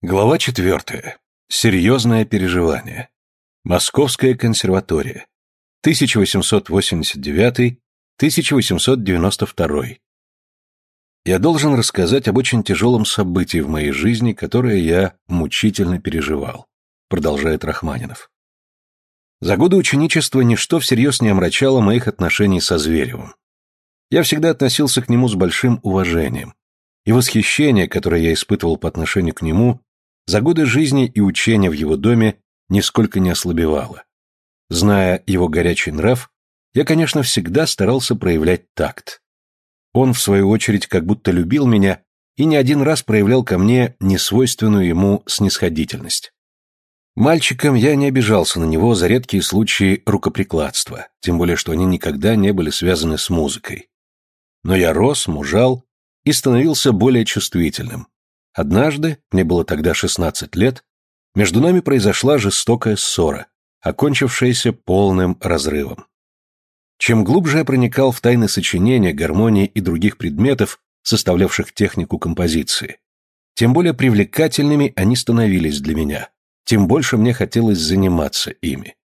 Глава четвертая. Серьезное переживание. Московская консерватория. 1889-1892. Я должен рассказать об очень тяжелом событии в моей жизни, которое я мучительно переживал, продолжает Рахманинов. За годы ученичества ничто всерьез не омрачало моих отношений со Зверевым. Я всегда относился к нему с большим уважением, и восхищение, которое я испытывал по отношению к нему, за годы жизни и учения в его доме нисколько не ослабевало. Зная его горячий нрав, я, конечно, всегда старался проявлять такт. Он, в свою очередь, как будто любил меня и не один раз проявлял ко мне несвойственную ему снисходительность. Мальчиком я не обижался на него за редкие случаи рукоприкладства, тем более что они никогда не были связаны с музыкой. Но я рос, мужал и становился более чувствительным, Однажды, мне было тогда 16 лет, между нами произошла жестокая ссора, окончившаяся полным разрывом. Чем глубже я проникал в тайны сочинения, гармонии и других предметов, составлявших технику композиции, тем более привлекательными они становились для меня, тем больше мне хотелось заниматься ими.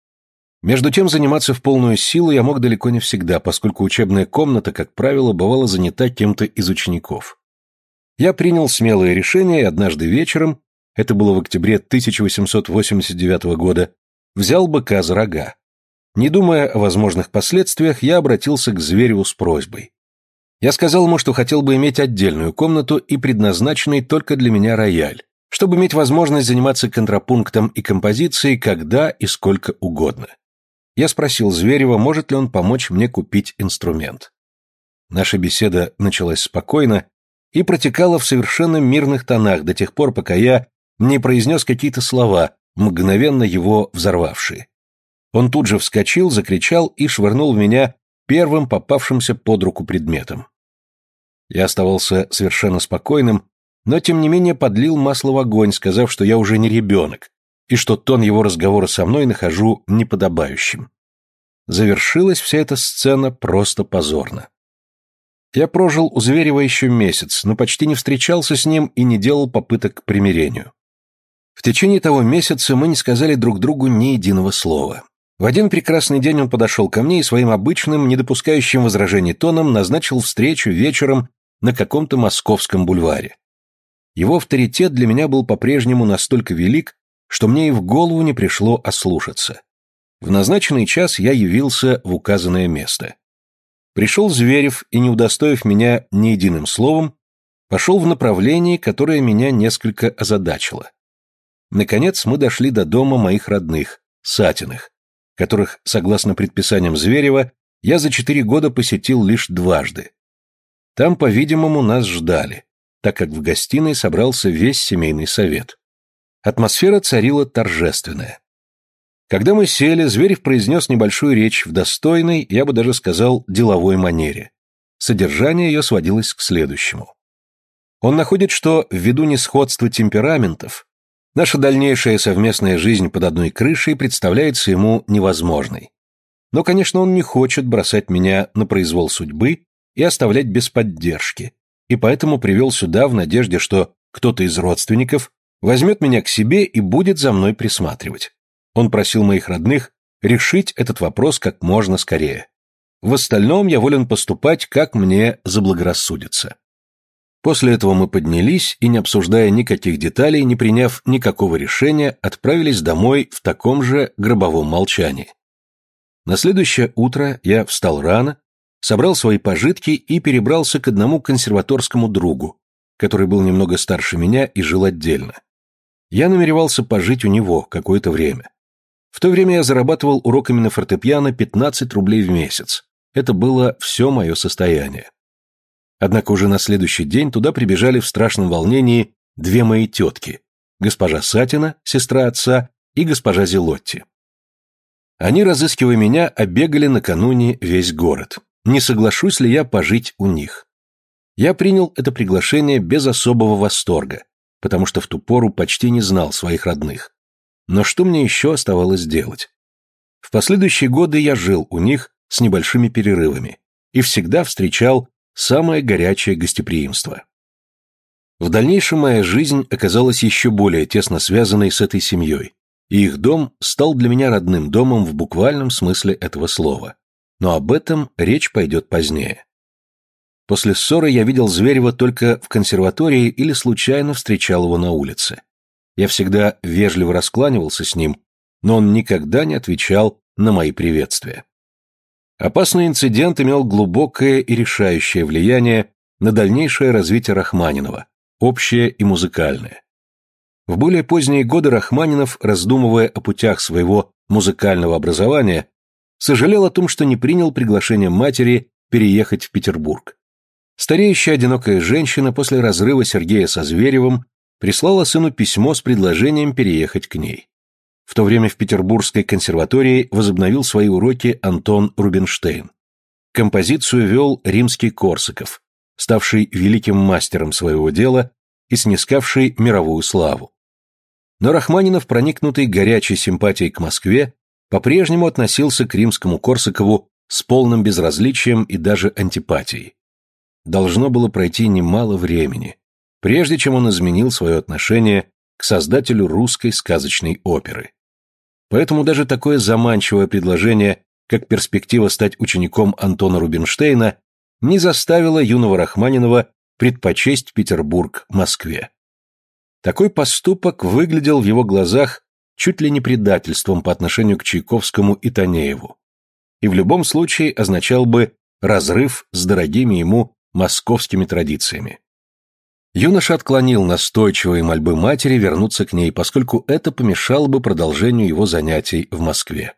Между тем, заниматься в полную силу я мог далеко не всегда, поскольку учебная комната, как правило, бывала занята кем-то из учеников. Я принял смелое решение и однажды вечером, это было в октябре 1889 года, взял быка за рога. Не думая о возможных последствиях, я обратился к Звереву с просьбой. Я сказал ему, что хотел бы иметь отдельную комнату и предназначенный только для меня рояль, чтобы иметь возможность заниматься контрапунктом и композицией когда и сколько угодно. Я спросил Зверева, может ли он помочь мне купить инструмент. Наша беседа началась спокойно, и протекала в совершенно мирных тонах до тех пор, пока я не произнес какие-то слова, мгновенно его взорвавшие. Он тут же вскочил, закричал и швырнул в меня первым попавшимся под руку предметом. Я оставался совершенно спокойным, но тем не менее подлил масло в огонь, сказав, что я уже не ребенок, и что тон его разговора со мной нахожу неподобающим. Завершилась вся эта сцена просто позорно. Я прожил у Зверева еще месяц, но почти не встречался с ним и не делал попыток к примирению. В течение того месяца мы не сказали друг другу ни единого слова. В один прекрасный день он подошел ко мне и своим обычным, не допускающим возражений тоном назначил встречу вечером на каком-то московском бульваре. Его авторитет для меня был по-прежнему настолько велик, что мне и в голову не пришло ослушаться. В назначенный час я явился в указанное место. Пришел Зверев и, не удостоив меня ни единым словом, пошел в направлении, которое меня несколько озадачило. Наконец мы дошли до дома моих родных, Сатиных, которых, согласно предписаниям Зверева, я за четыре года посетил лишь дважды. Там, по-видимому, нас ждали, так как в гостиной собрался весь семейный совет. Атмосфера царила торжественная. Когда мы сели, Зверев произнес небольшую речь в достойной, я бы даже сказал, деловой манере. Содержание ее сводилось к следующему. Он находит, что ввиду несходства темпераментов наша дальнейшая совместная жизнь под одной крышей представляется ему невозможной. Но, конечно, он не хочет бросать меня на произвол судьбы и оставлять без поддержки, и поэтому привел сюда в надежде, что кто-то из родственников возьмет меня к себе и будет за мной присматривать. Он просил моих родных решить этот вопрос как можно скорее. В остальном я волен поступать, как мне заблагорассудится. После этого мы поднялись и, не обсуждая никаких деталей, не приняв никакого решения, отправились домой в таком же гробовом молчании. На следующее утро я встал рано, собрал свои пожитки и перебрался к одному консерваторскому другу, который был немного старше меня и жил отдельно. Я намеревался пожить у него какое-то время. В то время я зарабатывал уроками на фортепиано 15 рублей в месяц. Это было все мое состояние. Однако уже на следующий день туда прибежали в страшном волнении две мои тетки. Госпожа Сатина, сестра отца, и госпожа Зелотти. Они, разыскивая меня, обегали накануне весь город. Не соглашусь ли я пожить у них? Я принял это приглашение без особого восторга, потому что в ту пору почти не знал своих родных. Но что мне еще оставалось делать? В последующие годы я жил у них с небольшими перерывами и всегда встречал самое горячее гостеприимство. В дальнейшем моя жизнь оказалась еще более тесно связанной с этой семьей, и их дом стал для меня родным домом в буквальном смысле этого слова. Но об этом речь пойдет позднее. После ссоры я видел Зверева только в консерватории или случайно встречал его на улице. Я всегда вежливо раскланивался с ним, но он никогда не отвечал на мои приветствия. Опасный инцидент имел глубокое и решающее влияние на дальнейшее развитие Рахманинова, общее и музыкальное. В более поздние годы Рахманинов, раздумывая о путях своего музыкального образования, сожалел о том, что не принял приглашение матери переехать в Петербург. Стареющая одинокая женщина после разрыва Сергея со Зверевым прислала сыну письмо с предложением переехать к ней. В то время в Петербургской консерватории возобновил свои уроки Антон Рубинштейн. Композицию вел римский Корсаков, ставший великим мастером своего дела и снискавший мировую славу. Но Рахманинов, проникнутый горячей симпатией к Москве, по-прежнему относился к римскому Корсакову с полным безразличием и даже антипатией. Должно было пройти немало времени, прежде чем он изменил свое отношение к создателю русской сказочной оперы. Поэтому даже такое заманчивое предложение, как перспектива стать учеником Антона Рубинштейна, не заставило юного Рахманинова предпочесть Петербург Москве. Такой поступок выглядел в его глазах чуть ли не предательством по отношению к Чайковскому и Танееву, и в любом случае означал бы разрыв с дорогими ему московскими традициями. Юноша отклонил настойчивые мольбы матери вернуться к ней, поскольку это помешало бы продолжению его занятий в Москве.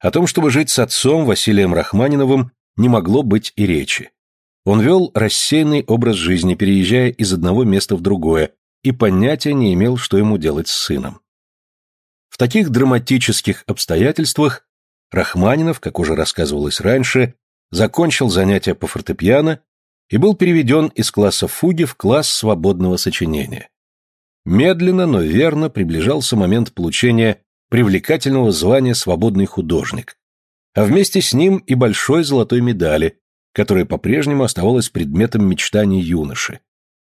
О том, чтобы жить с отцом Василием Рахманиновым, не могло быть и речи. Он вел рассеянный образ жизни, переезжая из одного места в другое, и понятия не имел, что ему делать с сыном. В таких драматических обстоятельствах Рахманинов, как уже рассказывалось раньше, закончил занятия по фортепиано и был переведен из класса фуги в класс свободного сочинения. Медленно, но верно приближался момент получения привлекательного звания «свободный художник», а вместе с ним и большой золотой медали, которая по-прежнему оставалась предметом мечтаний юноши,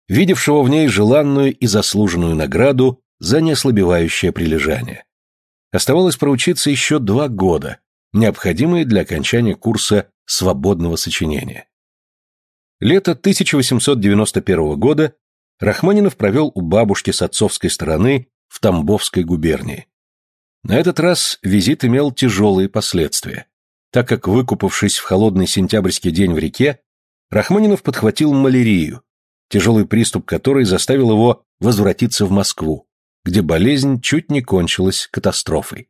видевшего в ней желанную и заслуженную награду за неослабевающее прилежание. Оставалось проучиться еще два года, необходимые для окончания курса свободного сочинения. Лето 1891 года Рахманинов провел у бабушки с отцовской стороны в Тамбовской губернии. На этот раз визит имел тяжелые последствия так как, выкупавшись в холодный сентябрьский день в реке, Рахманинов подхватил малярию, тяжелый приступ которой заставил его возвратиться в Москву, где болезнь чуть не кончилась катастрофой.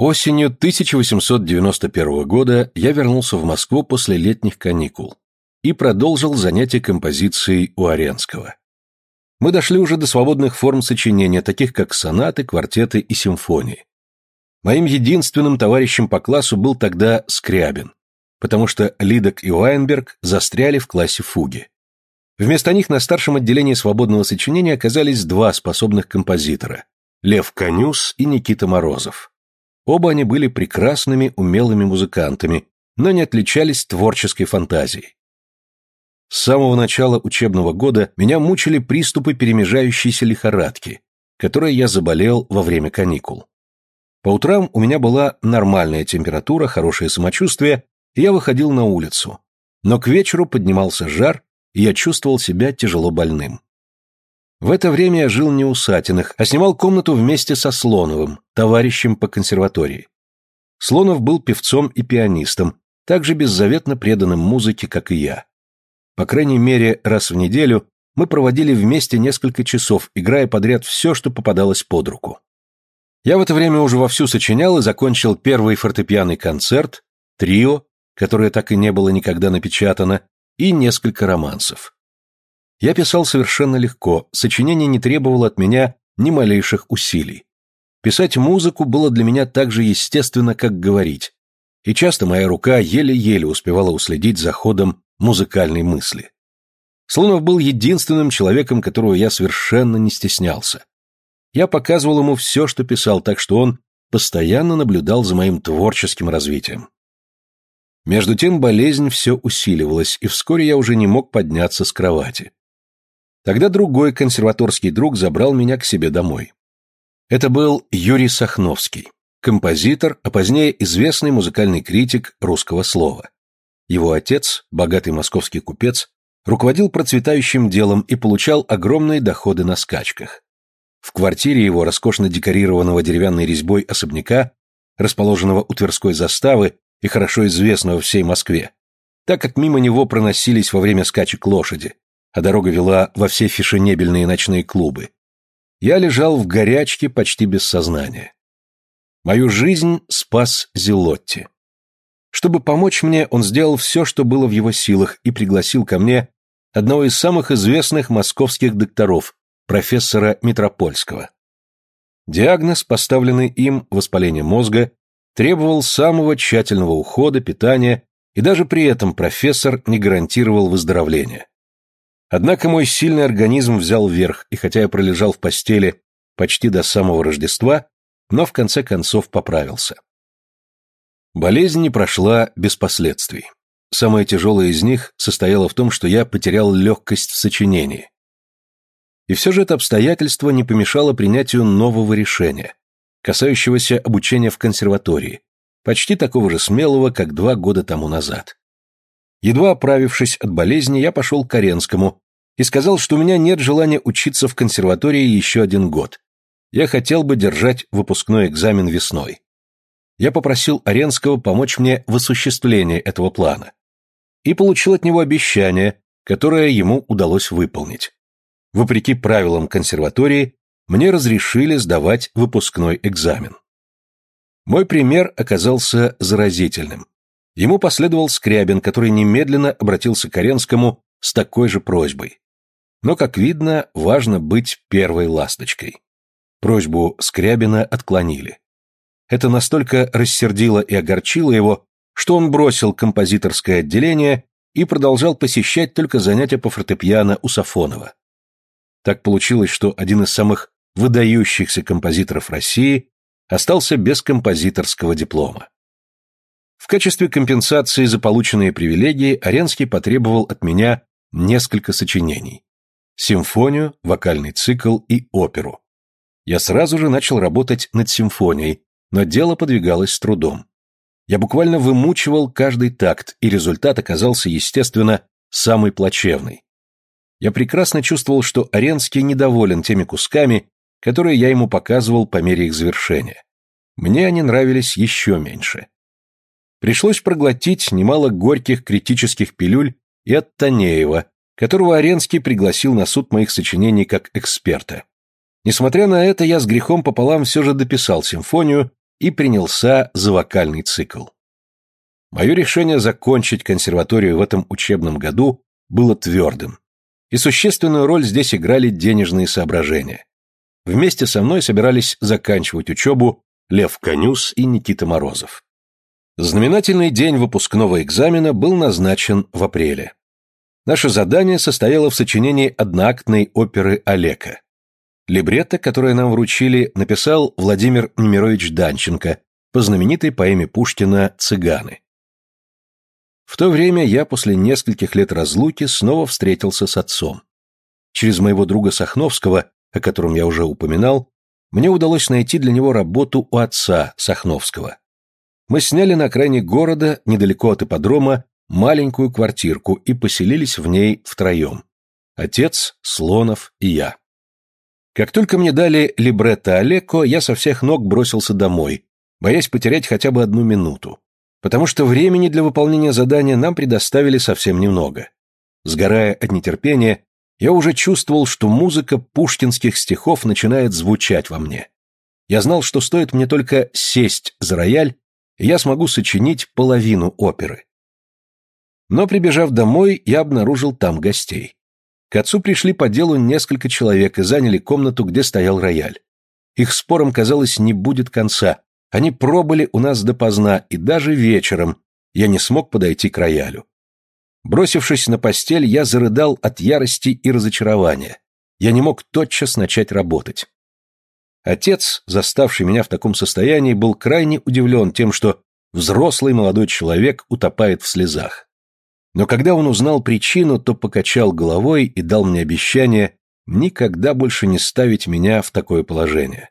Осенью 1891 года я вернулся в Москву после летних каникул и продолжил занятия композицией у Аренского. Мы дошли уже до свободных форм сочинения, таких как сонаты, квартеты и симфонии. Моим единственным товарищем по классу был тогда Скрябин, потому что Лидок и Уайнберг застряли в классе фуги. Вместо них на старшем отделении свободного сочинения оказались два способных композитора – Лев Конюс и Никита Морозов. Оба они были прекрасными, умелыми музыкантами, но не отличались творческой фантазией. С самого начала учебного года меня мучили приступы перемежающейся лихорадки, которой я заболел во время каникул. По утрам у меня была нормальная температура, хорошее самочувствие, и я выходил на улицу. Но к вечеру поднимался жар, и я чувствовал себя тяжело больным. В это время я жил не у Сатиных, а снимал комнату вместе со Слоновым, товарищем по консерватории. Слонов был певцом и пианистом, также беззаветно преданным музыке, как и я. По крайней мере, раз в неделю мы проводили вместе несколько часов, играя подряд все, что попадалось под руку. Я в это время уже вовсю сочинял и закончил первый фортепианный концерт, трио, которое так и не было никогда напечатано, и несколько романсов. Я писал совершенно легко, сочинение не требовало от меня ни малейших усилий. Писать музыку было для меня так же естественно, как говорить, и часто моя рука еле-еле успевала уследить за ходом музыкальной мысли. Слонов был единственным человеком, которого я совершенно не стеснялся. Я показывал ему все, что писал, так что он постоянно наблюдал за моим творческим развитием. Между тем болезнь все усиливалась, и вскоре я уже не мог подняться с кровати. Тогда другой консерваторский друг забрал меня к себе домой. Это был Юрий Сахновский, композитор, а позднее известный музыкальный критик русского слова. Его отец, богатый московский купец, руководил процветающим делом и получал огромные доходы на скачках. В квартире его роскошно декорированного деревянной резьбой особняка, расположенного у Тверской заставы и хорошо известного всей Москве, так как мимо него проносились во время скачек лошади, а дорога вела во все фешенебельные ночные клубы. Я лежал в горячке почти без сознания. Мою жизнь спас Зелотти. Чтобы помочь мне, он сделал все, что было в его силах, и пригласил ко мне одного из самых известных московских докторов, профессора Митропольского. Диагноз, поставленный им, воспаление мозга, требовал самого тщательного ухода, питания, и даже при этом профессор не гарантировал выздоровления. Однако мой сильный организм взял верх, и хотя я пролежал в постели почти до самого Рождества, но в конце концов поправился. Болезнь не прошла без последствий. Самое тяжелое из них состояло в том, что я потерял легкость в сочинении. И все же это обстоятельство не помешало принятию нового решения, касающегося обучения в консерватории, почти такого же смелого, как два года тому назад. Едва оправившись от болезни, я пошел к Каренскому и сказал, что у меня нет желания учиться в консерватории еще один год. Я хотел бы держать выпускной экзамен весной. Я попросил Аренского помочь мне в осуществлении этого плана. И получил от него обещание, которое ему удалось выполнить. Вопреки правилам консерватории, мне разрешили сдавать выпускной экзамен. Мой пример оказался заразительным. Ему последовал Скрябин, который немедленно обратился к Оренскому с такой же просьбой. Но, как видно, важно быть первой ласточкой. Просьбу Скрябина отклонили. Это настолько рассердило и огорчило его, что он бросил композиторское отделение и продолжал посещать только занятия по фортепиано у Сафонова. Так получилось, что один из самых выдающихся композиторов России остался без композиторского диплома. В качестве компенсации за полученные привилегии Аренский потребовал от меня несколько сочинений. Симфонию, вокальный цикл и оперу. Я сразу же начал работать над симфонией, но дело подвигалось с трудом. Я буквально вымучивал каждый такт, и результат оказался, естественно, самый плачевный. Я прекрасно чувствовал, что Аренский недоволен теми кусками, которые я ему показывал по мере их завершения. Мне они нравились еще меньше. Пришлось проглотить немало горьких критических пилюль и от Танеева, которого Аренский пригласил на суд моих сочинений как эксперта. Несмотря на это, я с грехом пополам все же дописал симфонию и принялся за вокальный цикл. Мое решение закончить консерваторию в этом учебном году было твердым. И существенную роль здесь играли денежные соображения. Вместе со мной собирались заканчивать учебу Лев Конюс и Никита Морозов. Знаменательный день выпускного экзамена был назначен в апреле. Наше задание состояло в сочинении одноактной оперы «Олека». Либретто, которое нам вручили, написал Владимир Немирович Данченко по знаменитой поэме Пушкина «Цыганы». В то время я после нескольких лет разлуки снова встретился с отцом. Через моего друга Сахновского, о котором я уже упоминал, мне удалось найти для него работу у отца Сахновского мы сняли на окраине города, недалеко от ипподрома, маленькую квартирку и поселились в ней втроем. Отец, Слонов и я. Как только мне дали либретто Олеко, я со всех ног бросился домой, боясь потерять хотя бы одну минуту. Потому что времени для выполнения задания нам предоставили совсем немного. Сгорая от нетерпения, я уже чувствовал, что музыка пушкинских стихов начинает звучать во мне. Я знал, что стоит мне только сесть за рояль, я смогу сочинить половину оперы. Но прибежав домой, я обнаружил там гостей. К отцу пришли по делу несколько человек и заняли комнату, где стоял рояль. Их спором, казалось, не будет конца. Они пробыли у нас допоздна, и даже вечером я не смог подойти к роялю. Бросившись на постель, я зарыдал от ярости и разочарования. Я не мог тотчас начать работать. Отец, заставший меня в таком состоянии, был крайне удивлен тем, что взрослый молодой человек утопает в слезах. Но когда он узнал причину, то покачал головой и дал мне обещание никогда больше не ставить меня в такое положение.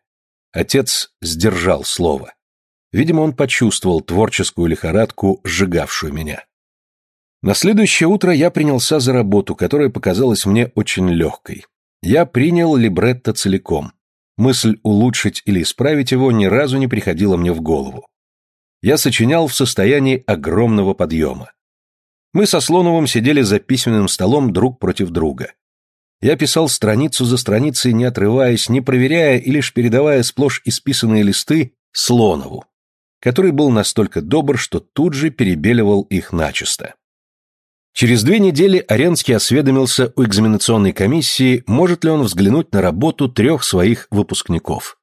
Отец сдержал слово. Видимо, он почувствовал творческую лихорадку, сжигавшую меня. На следующее утро я принялся за работу, которая показалась мне очень легкой. Я принял либретто целиком. Мысль улучшить или исправить его ни разу не приходила мне в голову. Я сочинял в состоянии огромного подъема. Мы со Слоновым сидели за письменным столом друг против друга. Я писал страницу за страницей, не отрываясь, не проверяя и лишь передавая сплошь исписанные листы Слонову, который был настолько добр, что тут же перебеливал их начисто. Через две недели Аренский осведомился у экзаменационной комиссии, может ли он взглянуть на работу трех своих выпускников.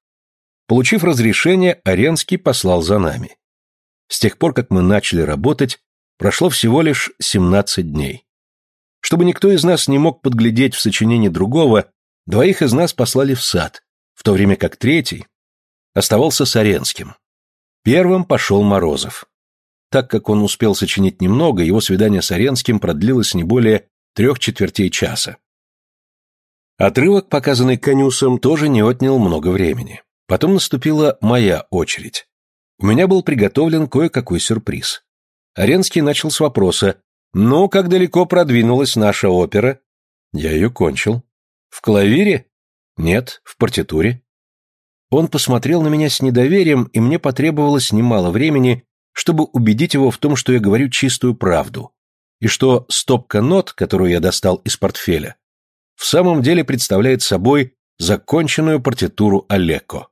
Получив разрешение, Аренский послал за нами. С тех пор, как мы начали работать, прошло всего лишь 17 дней. Чтобы никто из нас не мог подглядеть в сочинении другого, двоих из нас послали в сад, в то время как третий оставался с Аренским. Первым пошел Морозов. Так как он успел сочинить немного, его свидание с Аренским продлилось не более трех четвертей часа. Отрывок, показанный Конюсом, тоже не отнял много времени. Потом наступила моя очередь. У меня был приготовлен кое-какой сюрприз. Аренский начал с вопроса «Ну, как далеко продвинулась наша опера?» Я ее кончил. «В клавире?» «Нет, в партитуре». Он посмотрел на меня с недоверием, и мне потребовалось немало времени, чтобы убедить его в том, что я говорю чистую правду, и что стопка нот, которую я достал из портфеля, в самом деле представляет собой законченную партитуру Олеко.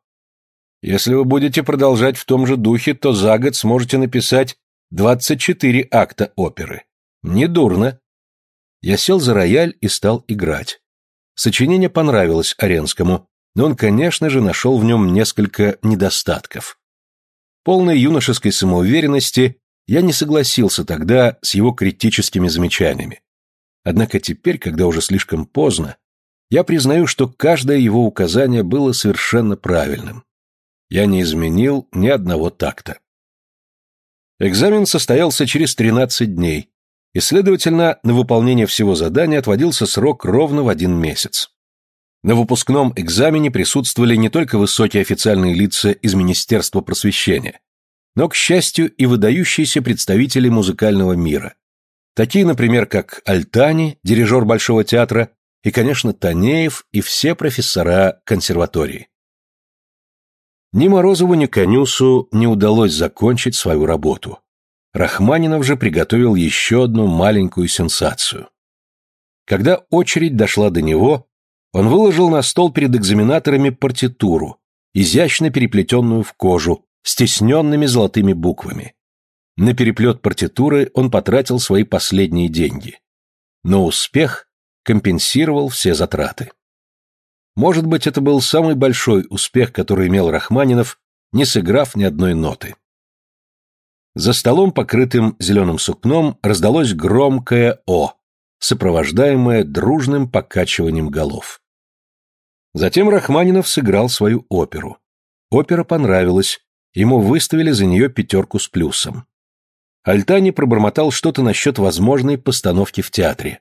Если вы будете продолжать в том же духе, то за год сможете написать 24 акта оперы. Недурно. Я сел за рояль и стал играть. Сочинение понравилось Оренскому, но он, конечно же, нашел в нем несколько недостатков полной юношеской самоуверенности, я не согласился тогда с его критическими замечаниями. Однако теперь, когда уже слишком поздно, я признаю, что каждое его указание было совершенно правильным. Я не изменил ни одного такта. Экзамен состоялся через 13 дней, и, следовательно, на выполнение всего задания отводился срок ровно в один месяц. На выпускном экзамене присутствовали не только высокие официальные лица из Министерства просвещения, но, к счастью, и выдающиеся представители музыкального мира. Такие, например, как Альтани, дирижер Большого театра, и, конечно, Танеев и все профессора консерватории. Ни Морозову, ни Конюсу не удалось закончить свою работу. Рахманинов же приготовил еще одну маленькую сенсацию. Когда очередь дошла до него, он выложил на стол перед экзаменаторами партитуру, изящно переплетенную в кожу, с тесненными золотыми буквами. На переплет партитуры он потратил свои последние деньги. Но успех компенсировал все затраты. Может быть, это был самый большой успех, который имел Рахманинов, не сыграв ни одной ноты. За столом, покрытым зеленым сукном, раздалось громкое «О», сопровождаемое дружным покачиванием голов. Затем Рахманинов сыграл свою оперу. Опера понравилась, ему выставили за нее пятерку с плюсом. Альтани пробормотал что-то насчет возможной постановки в театре.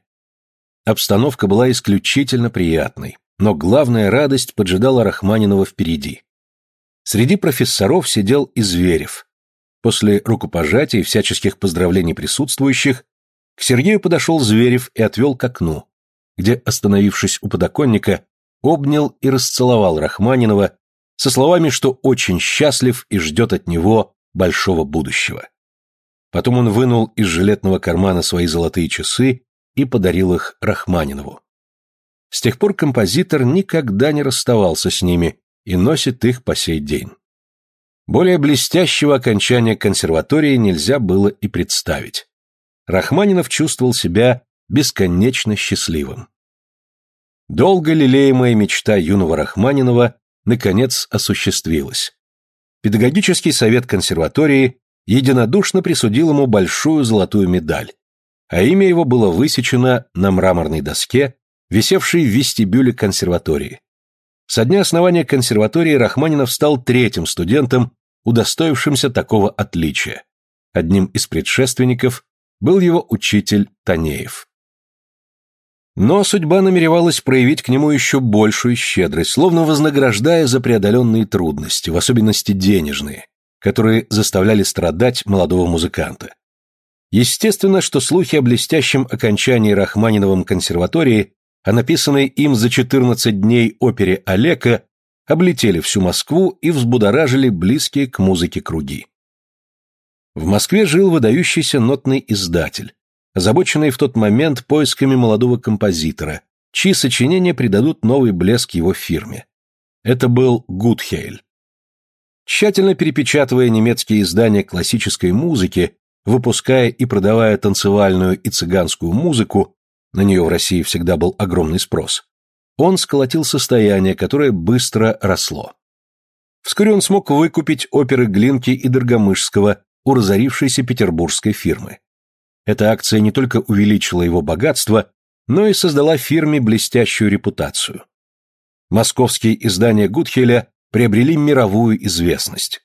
Обстановка была исключительно приятной, но главная радость поджидала Рахманинова впереди. Среди профессоров сидел и Зверев. После рукопожатия и всяческих поздравлений присутствующих к Сергею подошел Зверев и отвел к окну, где, остановившись у подоконника, обнял и расцеловал Рахманинова со словами, что очень счастлив и ждет от него большого будущего. Потом он вынул из жилетного кармана свои золотые часы и подарил их Рахманинову. С тех пор композитор никогда не расставался с ними и носит их по сей день. Более блестящего окончания консерватории нельзя было и представить. Рахманинов чувствовал себя бесконечно счастливым. Долго лелеемая мечта юного Рахманинова наконец осуществилась. Педагогический совет консерватории единодушно присудил ему большую золотую медаль, а имя его было высечено на мраморной доске, висевшей в вестибюле консерватории. Со дня основания консерватории Рахманинов стал третьим студентом, удостоившимся такого отличия. Одним из предшественников был его учитель Танеев. Но судьба намеревалась проявить к нему еще большую щедрость, словно вознаграждая за преодоленные трудности, в особенности денежные, которые заставляли страдать молодого музыканта. Естественно, что слухи о блестящем окончании Рахманиновым консерватории, о написанной им за 14 дней опере Олека, облетели всю Москву и взбудоражили близкие к музыке круги. В Москве жил выдающийся нотный издатель, озабоченный в тот момент поисками молодого композитора, чьи сочинения придадут новый блеск его фирме. Это был Гудхейль. Тщательно перепечатывая немецкие издания классической музыки, выпуская и продавая танцевальную и цыганскую музыку, на нее в России всегда был огромный спрос, он сколотил состояние, которое быстро росло. Вскоре он смог выкупить оперы Глинки и Доргомышского у разорившейся петербургской фирмы. Эта акция не только увеличила его богатство, но и создала фирме блестящую репутацию. Московские издания Гудхеля приобрели мировую известность.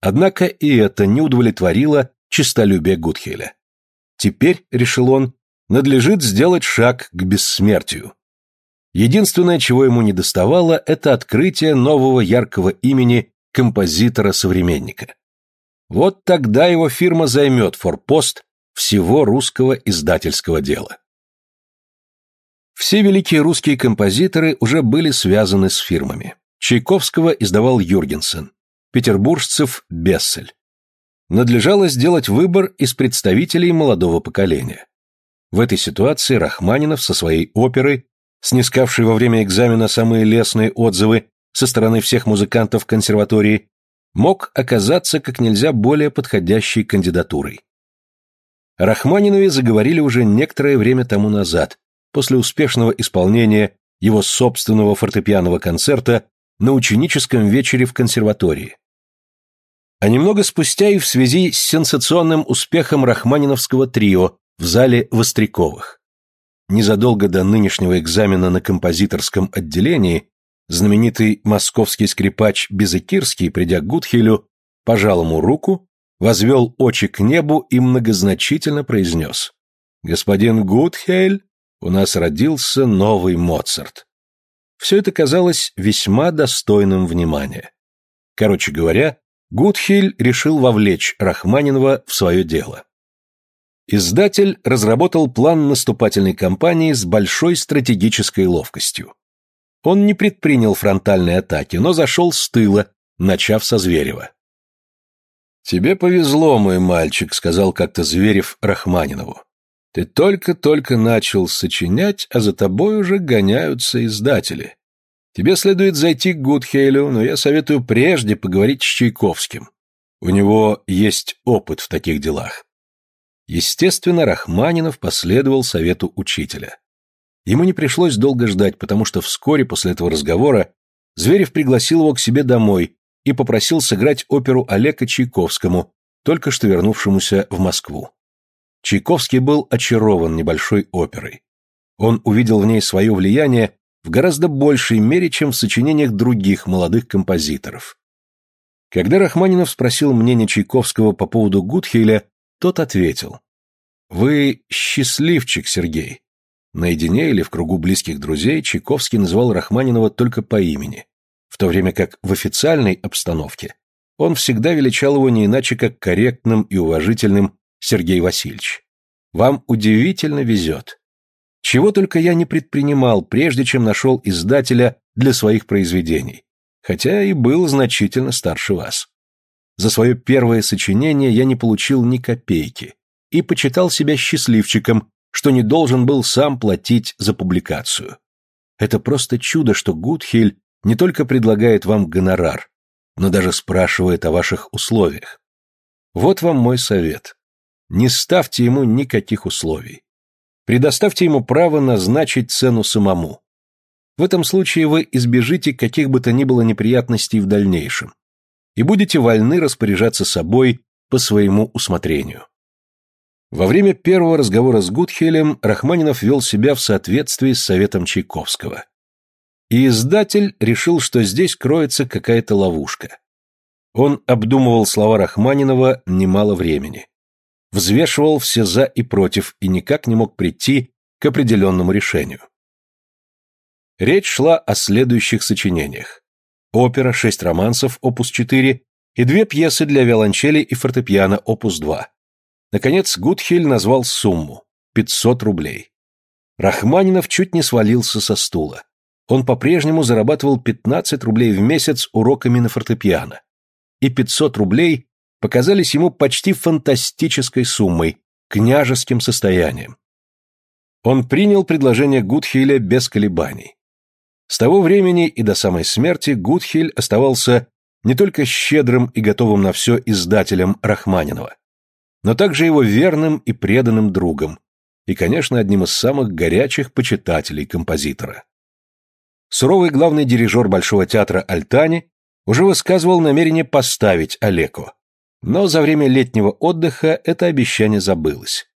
Однако и это не удовлетворило честолюбие Гудхеля. Теперь, решил он, надлежит сделать шаг к бессмертию. Единственное, чего ему не доставало, это открытие нового яркого имени композитора-современника. Вот тогда его фирма займет форпост всего русского издательского дела. Все великие русские композиторы уже были связаны с фирмами. Чайковского издавал Юргенсен, петербуржцев – Бессель. Надлежало сделать выбор из представителей молодого поколения. В этой ситуации Рахманинов со своей оперой, снискавший во время экзамена самые лестные отзывы со стороны всех музыкантов консерватории, мог оказаться как нельзя более подходящей кандидатурой. Рахманинове заговорили уже некоторое время тому назад, после успешного исполнения его собственного фортепианного концерта на ученическом вечере в консерватории. А немного спустя и в связи с сенсационным успехом рахманиновского трио в зале Востряковых. Незадолго до нынешнего экзамена на композиторском отделении знаменитый московский скрипач Безыкирский, придя к Гудхелю, пожал ему руку, возвел очи к небу и многозначительно произнес «Господин Гудхель, у нас родился новый Моцарт». Все это казалось весьма достойным внимания. Короче говоря, Гудхель решил вовлечь Рахманинова в свое дело. Издатель разработал план наступательной кампании с большой стратегической ловкостью. Он не предпринял фронтальной атаки, но зашел с тыла, начав со Зверева. «Тебе повезло, мой мальчик», — сказал как-то Зверев Рахманинову. «Ты только-только начал сочинять, а за тобой уже гоняются издатели. Тебе следует зайти к Гудхейлю, но я советую прежде поговорить с Чайковским. У него есть опыт в таких делах». Естественно, Рахманинов последовал совету учителя. Ему не пришлось долго ждать, потому что вскоре после этого разговора Зверев пригласил его к себе домой и попросил сыграть оперу Олега Чайковскому, только что вернувшемуся в Москву. Чайковский был очарован небольшой оперой. Он увидел в ней свое влияние в гораздо большей мере, чем в сочинениях других молодых композиторов. Когда Рахманинов спросил мнение Чайковского по поводу Гудхейля, тот ответил. «Вы счастливчик, Сергей. Наедине или в кругу близких друзей Чайковский называл Рахманинова только по имени, в то время как в официальной обстановке он всегда величал его не иначе как корректным и уважительным Сергей Васильевич. Вам удивительно везет. Чего только я не предпринимал, прежде чем нашел издателя для своих произведений, хотя и был значительно старше вас. За свое первое сочинение я не получил ни копейки и почитал себя счастливчиком, что не должен был сам платить за публикацию. Это просто чудо, что Гудхиль не только предлагает вам гонорар, но даже спрашивает о ваших условиях. Вот вам мой совет. Не ставьте ему никаких условий. Предоставьте ему право назначить цену самому. В этом случае вы избежите каких бы то ни было неприятностей в дальнейшем и будете вольны распоряжаться собой по своему усмотрению. Во время первого разговора с Гудхелем Рахманинов вел себя в соответствии с советом Чайковского. И издатель решил, что здесь кроется какая-то ловушка. Он обдумывал слова Рахманинова немало времени. Взвешивал все «за» и «против» и никак не мог прийти к определенному решению. Речь шла о следующих сочинениях. Опера, шесть романсов, опус 4 и две пьесы для виолончели и фортепиано, опус 2. Наконец, Гудхель назвал сумму – 500 рублей. Рахманинов чуть не свалился со стула. Он по-прежнему зарабатывал 15 рублей в месяц уроками на фортепиано. И 500 рублей показались ему почти фантастической суммой, княжеским состоянием. Он принял предложение Гудхиля без колебаний. С того времени и до самой смерти Гудхиль оставался не только щедрым и готовым на все издателем Рахманинова, но также его верным и преданным другом, и, конечно, одним из самых горячих почитателей композитора. Суровый главный дирижер Большого театра Альтани уже высказывал намерение поставить Олеко, но за время летнего отдыха это обещание забылось.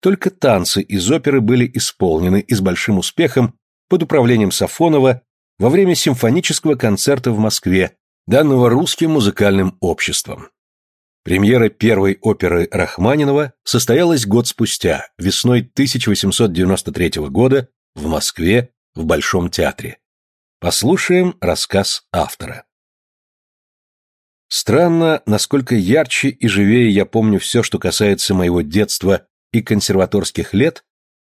Только танцы из оперы были исполнены и с большим успехом под управлением Сафонова во время симфонического концерта в Москве, данного русским музыкальным обществом. Премьера первой оперы Рахманинова состоялась год спустя, весной 1893 года, в Москве, в Большом театре. Послушаем рассказ автора. Странно, насколько ярче и живее я помню все, что касается моего детства и консерваторских лет,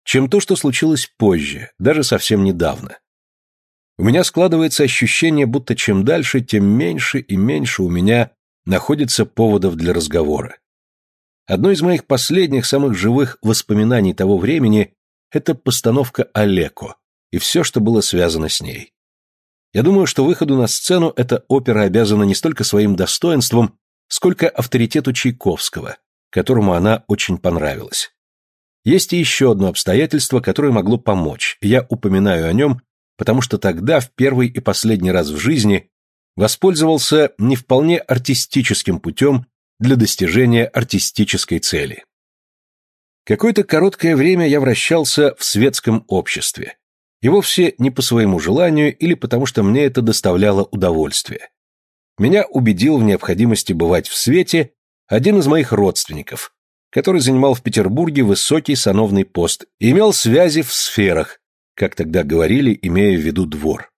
чем то, что случилось позже, даже совсем недавно. У меня складывается ощущение, будто чем дальше, тем меньше и меньше у меня находится поводов для разговора. Одно из моих последних, самых живых воспоминаний того времени – это постановка «Олеко» и все, что было связано с ней. Я думаю, что выходу на сцену эта опера обязана не столько своим достоинством, сколько авторитету Чайковского, которому она очень понравилась. Есть и еще одно обстоятельство, которое могло помочь, я упоминаю о нем, потому что тогда, в первый и последний раз в жизни, воспользовался не вполне артистическим путем для достижения артистической цели. Какое-то короткое время я вращался в светском обществе, и вовсе не по своему желанию или потому что мне это доставляло удовольствие. Меня убедил в необходимости бывать в свете один из моих родственников, который занимал в Петербурге высокий сановный пост имел связи в сферах, как тогда говорили, имея в виду двор.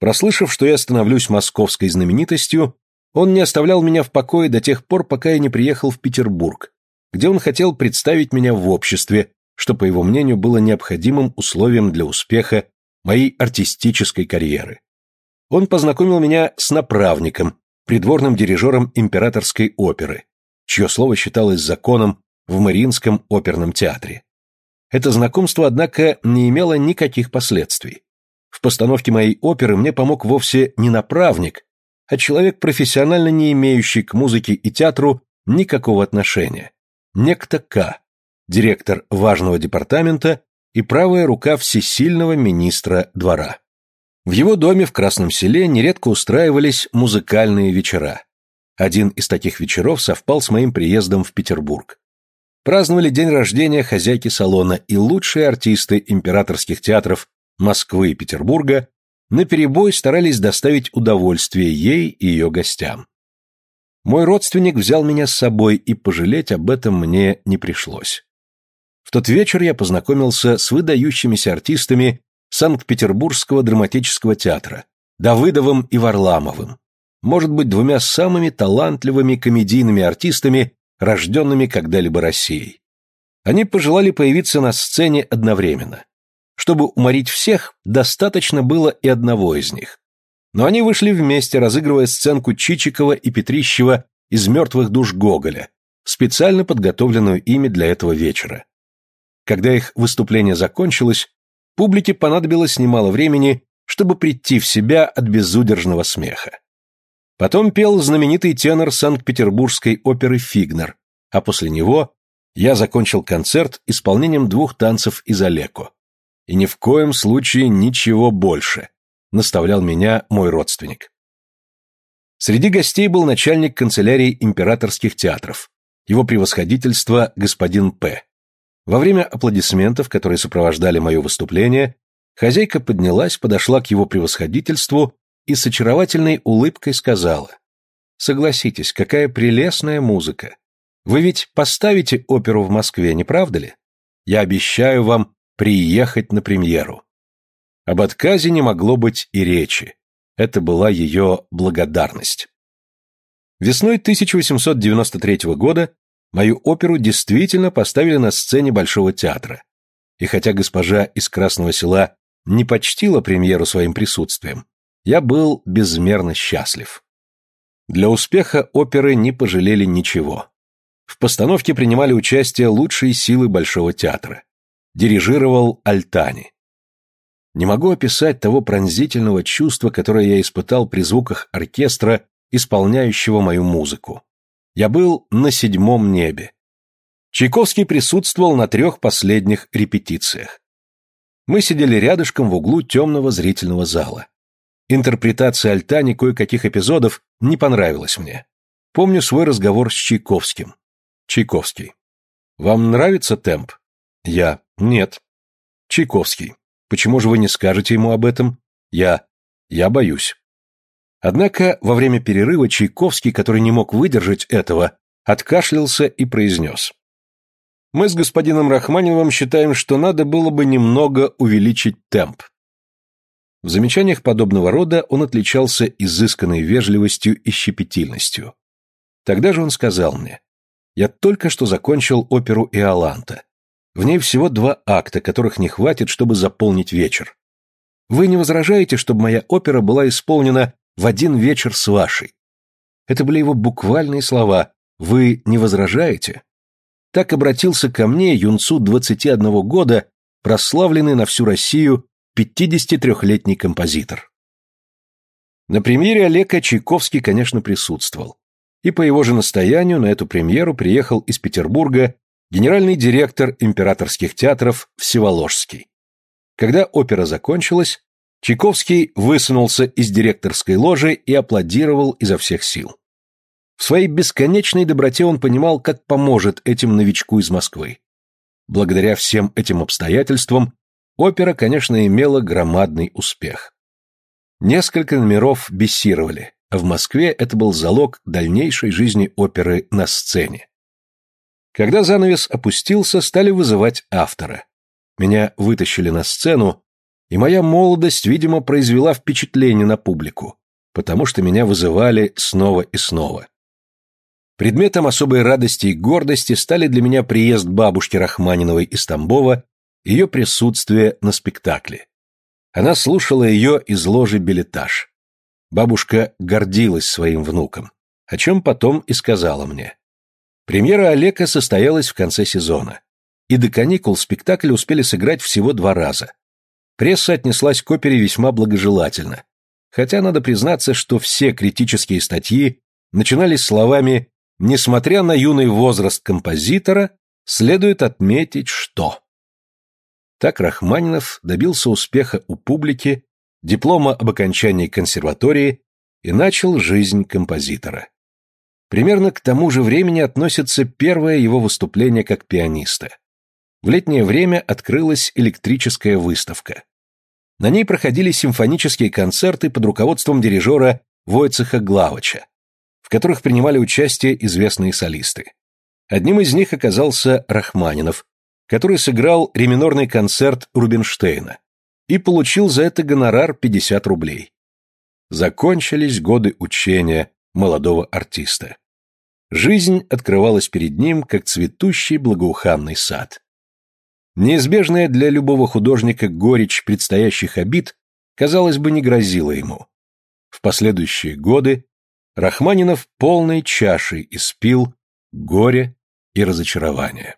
Прослышав, что я становлюсь московской знаменитостью, он не оставлял меня в покое до тех пор, пока я не приехал в Петербург, где он хотел представить меня в обществе, что, по его мнению, было необходимым условием для успеха моей артистической карьеры. Он познакомил меня с направником, придворным дирижером императорской оперы, чье слово считалось законом в Мариинском оперном театре. Это знакомство, однако, не имело никаких последствий. В постановке моей оперы мне помог вовсе не направник, а человек, профессионально не имеющий к музыке и театру никакого отношения. Некто К, директор важного департамента и правая рука всесильного министра двора. В его доме в Красном селе нередко устраивались музыкальные вечера. Один из таких вечеров совпал с моим приездом в Петербург. Праздновали день рождения хозяйки салона, и лучшие артисты императорских театров Москвы и Петербурга наперебой старались доставить удовольствие ей и ее гостям. Мой родственник взял меня с собой, и пожалеть об этом мне не пришлось. В тот вечер я познакомился с выдающимися артистами Санкт-Петербургского драматического театра, Давыдовым и Варламовым, может быть двумя самыми талантливыми комедийными артистами, рожденными когда-либо Россией. Они пожелали появиться на сцене одновременно. Чтобы уморить всех, достаточно было и одного из них. Но они вышли вместе, разыгрывая сценку Чичикова и Петрищева из «Мертвых душ Гоголя», специально подготовленную ими для этого вечера. Когда их выступление закончилось, публике понадобилось немало времени, чтобы прийти в себя от безудержного смеха. Потом пел знаменитый тенор Санкт-Петербургской оперы «Фигнер», а после него я закончил концерт исполнением двух танцев из Олеко. И ни в коем случае ничего больше, наставлял меня мой родственник. Среди гостей был начальник канцелярии императорских театров, его превосходительство господин П. Во время аплодисментов, которые сопровождали мое выступление, хозяйка поднялась, подошла к его превосходительству и с очаровательной улыбкой сказала. «Согласитесь, какая прелестная музыка. Вы ведь поставите оперу в Москве, не правда ли? Я обещаю вам приехать на премьеру. Об отказе не могло быть и речи. Это была ее благодарность. Весной 1893 года мою оперу действительно поставили на сцене Большого театра. И хотя госпожа из Красного села не почтила премьеру своим присутствием, я был безмерно счастлив. Для успеха оперы не пожалели ничего. В постановке принимали участие лучшие силы Большого театра. Дирижировал Альтани. Не могу описать того пронзительного чувства, которое я испытал при звуках оркестра, исполняющего мою музыку. Я был на седьмом небе. Чайковский присутствовал на трех последних репетициях. Мы сидели рядышком в углу темного зрительного зала. Интерпретация Альтани кое-каких эпизодов не понравилась мне. Помню свой разговор с Чайковским. Чайковский. Вам нравится темп? Я. Нет. Чайковский. Почему же вы не скажете ему об этом? Я. Я боюсь. Однако во время перерыва Чайковский, который не мог выдержать этого, откашлялся и произнес. Мы с господином Рахманиновым считаем, что надо было бы немного увеличить темп. В замечаниях подобного рода он отличался изысканной вежливостью и щепетильностью. Тогда же он сказал мне, «Я только что закончил оперу «Иоланта». В ней всего два акта, которых не хватит, чтобы заполнить вечер. Вы не возражаете, чтобы моя опера была исполнена в один вечер с вашей?» Это были его буквальные слова «Вы не возражаете?» Так обратился ко мне юнцу 21 года, прославленный на всю Россию 53-летний композитор. На премьере Олега Чайковский, конечно, присутствовал. И по его же настоянию на эту премьеру приехал из Петербурга генеральный директор императорских театров Всеволожский. Когда опера закончилась, Чайковский высунулся из директорской ложи и аплодировал изо всех сил. В своей бесконечной доброте он понимал, как поможет этим новичку из Москвы. Благодаря всем этим обстоятельствам Опера, конечно, имела громадный успех. Несколько номеров бессировали, а в Москве это был залог дальнейшей жизни оперы на сцене. Когда занавес опустился, стали вызывать автора. Меня вытащили на сцену, и моя молодость, видимо, произвела впечатление на публику, потому что меня вызывали снова и снова. Предметом особой радости и гордости стали для меня приезд бабушки Рахманиновой из Тамбова ее присутствие на спектакле. Она слушала ее из ложи билетаж. Бабушка гордилась своим внуком, о чем потом и сказала мне. Премьера Олега состоялась в конце сезона, и до каникул спектакль успели сыграть всего два раза. Пресса отнеслась к опере весьма благожелательно, хотя надо признаться, что все критические статьи начинались словами «Несмотря на юный возраст композитора, следует отметить, что…» Так Рахманинов добился успеха у публики, диплома об окончании консерватории и начал жизнь композитора. Примерно к тому же времени относится первое его выступление как пианиста. В летнее время открылась электрическая выставка. На ней проходили симфонические концерты под руководством дирижера Войцеха Главача, в которых принимали участие известные солисты. Одним из них оказался Рахманинов, который сыграл реминорный концерт Рубинштейна и получил за это гонорар 50 рублей. Закончились годы учения молодого артиста. Жизнь открывалась перед ним, как цветущий благоуханный сад. Неизбежная для любого художника горечь предстоящих обид, казалось бы, не грозила ему. В последующие годы Рахманинов полной чашей испил горе и разочарование.